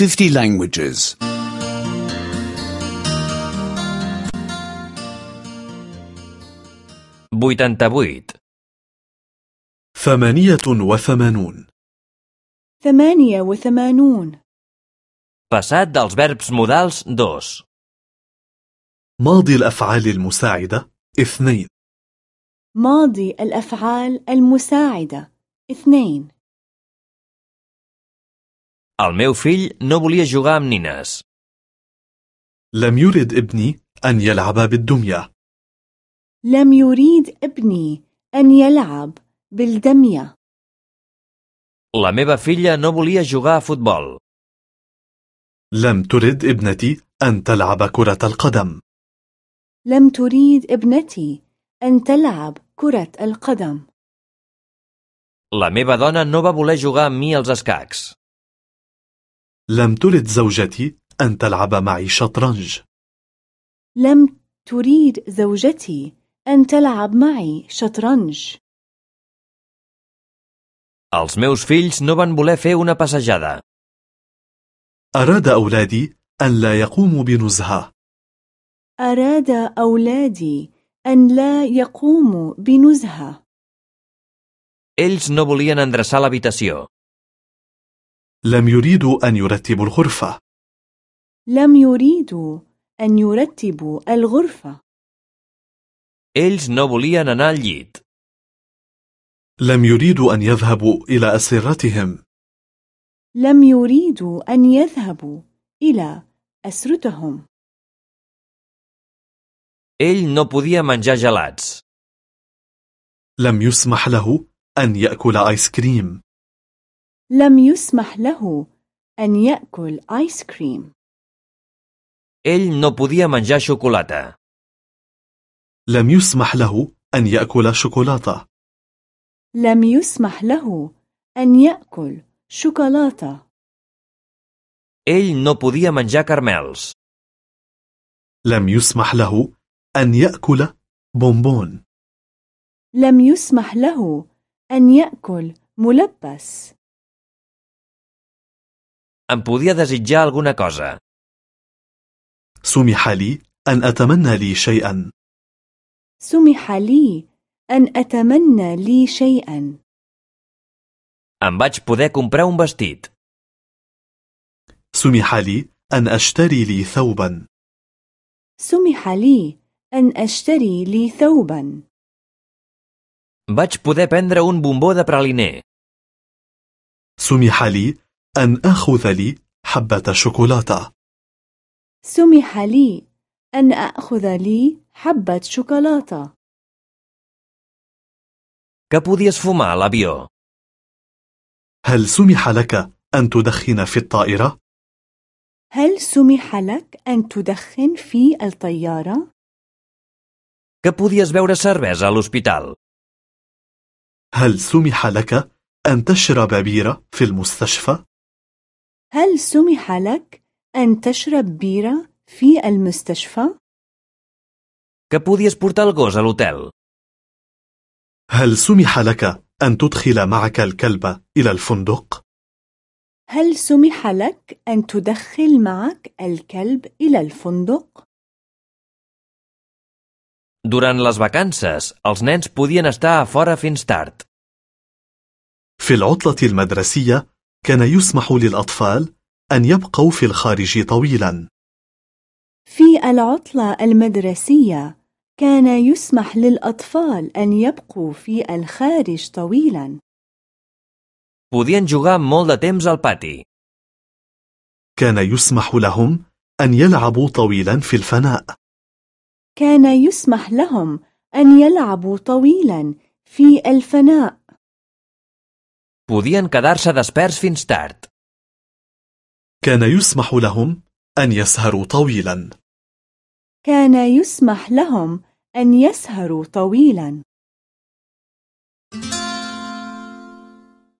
50 languages. 88. ثمانية وثمانون ثمانية وثمانون Passat dels verbs modals 2. ماضي الأفعال المساعدة اثنين ماضي الأفعال المساعدة اثنين El meu fill no volia jugar amb nines. لم يرد ابني أن يلعب بالدمية لم يريد ابني أن يلعب بالدمية La meva filla no volia jugar a futbol. لم ترد ابنتي أن تلعب كرة القدم لم تريد ابنتي أن تلعب كرة القدم La meva dona no va voler jugar amb mi als escacs. لم ترد زوجتي أن تلعب معي شطرنج لم تريد زوجتي أن تلعب معي شطرنج Els meus fills no van voler fer una passejada. أراد أولادي أن لا يقوموا بنزهة أراد أولادي أن لا يقوموا بنزهة Ells no volien endreçar l'habitació. لم يريدوا أن يرتبوا الغرفة. لم يريدوا أن يرتبوا الغرفة. Ells no volien anar al llit. لم يريدوا أن يذهبوا إلى أسرتهم. لم يريدوا أن يذهبوا إلى أسرتهم. Ell no podia menjar gelats. لم يسمح له أن يأكل آيس كريم. لم يسمح له أن يأكل آيس كريم Ell no podia menjar xocolata. لم يسمح له أن يأكل شوكولاتة. لم يسمح له أن يأكل شوكولاتة. Ell no podia menjar carmels. لم يسمح له أن يأكل بونبون. لم يسمح له أن يأكل ملبس. Em podia desitjar alguna cosa. سمح لي أن أتمنى لي شيئا سمح لي أن أتمنى لي شيئا Em vaig poder comprar un vestit. سمح لي أن أشتري لي ثوبا سمح لي أن أشتري لي ثوبا Vaig poder prendre un bombó de praliner. سمح لي أن أخذ لي حبة شوكولاتة سمح لي أن أخذ لي حبة شوكولاتة Que podies fumar a l'avió? هل سمح لك أن تدخن في الطائرة؟ هل سمح لك أن تدخن في الطيارة؟ Que podies beure cervesa a l'hospital? هل سمح لك أن تشرب بيرة في المستشفى؟ هل سمح لك أن تشرب بيرة في المستشفى؟ Que podies portar el gos a l'hotel? هل سمح لك أن تدخل معك الكلب إلى الفندق؟ هل سمح لك أن تدخل معك الكلب إلى الفندق؟ Durant les vacances, els nens podien estar a fora fins tard. في العطلة المدرسية كان يسمح للأطفال أن يبقوا في الخارج طويلا. في العطلة المدرسية كان يسمح للأطفال أن يبقوا في الخارج طويلا. Podien jugar molt de temps al pati. كان يسمح لهم أن يلعبوا طويلا في الفناء. كان يسمح لهم أن يلعبوا طويلا في الفناء. Podien quedar-se desperts fins tard. كان يسمح لهم أن يسهروا طويلا كان يسمح لهم أن يسهروا طويلا